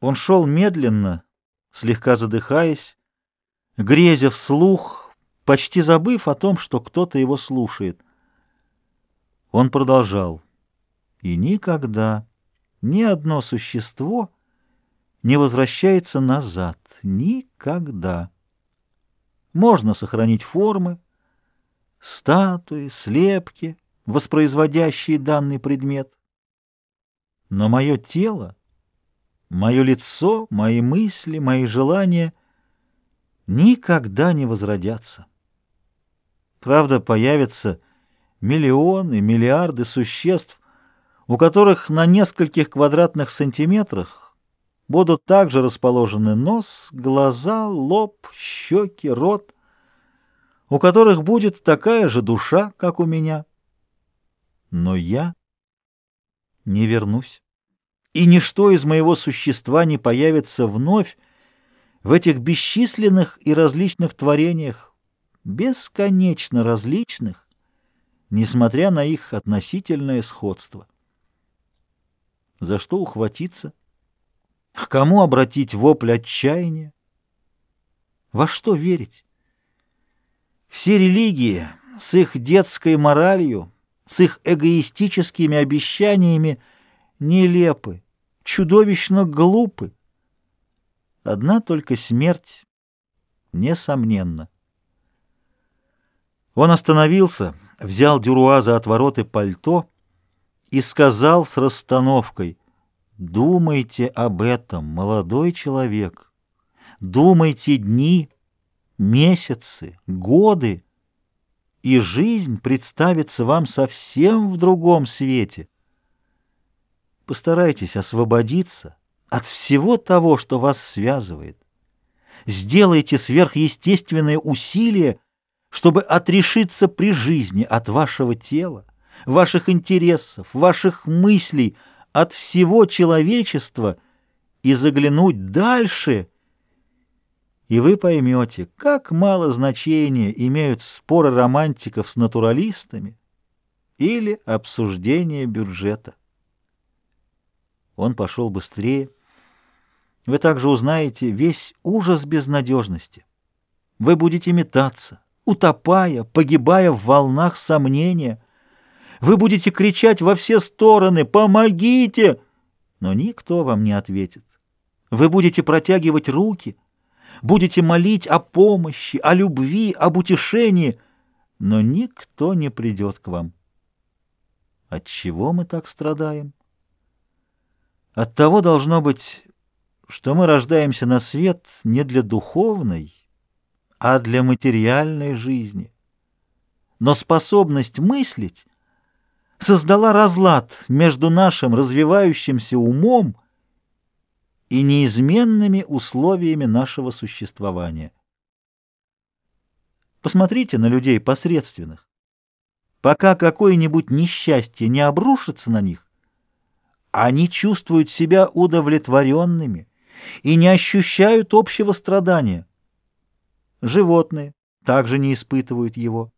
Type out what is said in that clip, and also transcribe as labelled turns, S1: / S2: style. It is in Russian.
S1: Он шел медленно, слегка задыхаясь, грезя вслух, почти забыв о том, что кто-то его слушает. Он продолжал. И никогда ни одно существо не возвращается назад. Никогда. Можно сохранить формы, статуи, слепки, воспроизводящие данный предмет. Но мое тело Мое лицо, мои мысли, мои желания никогда не возродятся. Правда, появятся миллионы, миллиарды существ, у которых на нескольких квадратных сантиметрах будут также расположены нос, глаза, лоб, щеки, рот, у которых будет такая же душа, как у меня. Но я не вернусь и ничто из моего существа не появится вновь в этих бесчисленных и различных творениях, бесконечно различных, несмотря на их относительное сходство. За что ухватиться? К кому обратить вопль отчаяния? Во что верить? Все религии с их детской моралью, с их эгоистическими обещаниями — нелепы, чудовищно глупы. Одна только смерть, несомненно. Он остановился, взял Дюруа за отвороты пальто и сказал с расстановкой, «Думайте об этом, молодой человек, думайте дни, месяцы, годы, и жизнь представится вам совсем в другом свете». Постарайтесь освободиться от всего того, что вас связывает. Сделайте сверхъестественные усилия, чтобы отрешиться при жизни от вашего тела, ваших интересов, ваших мыслей, от всего человечества и заглянуть дальше, и вы поймете, как мало значения имеют споры романтиков с натуралистами или обсуждение бюджета. Он пошел быстрее. Вы также узнаете весь ужас безнадежности. Вы будете метаться, утопая, погибая в волнах сомнения. Вы будете кричать во все стороны «Помогите!» Но никто вам не ответит. Вы будете протягивать руки, будете молить о помощи, о любви, об утешении, но никто не придет к вам. От чего мы так страдаем? От того должно быть, что мы рождаемся на свет не для духовной, а для материальной жизни. Но способность мыслить создала разлад между нашим развивающимся умом и неизменными условиями нашего существования. Посмотрите на людей посредственных. Пока какое-нибудь несчастье не обрушится на них, они чувствуют себя удовлетворенными и не ощущают общего страдания. Животные также не испытывают его.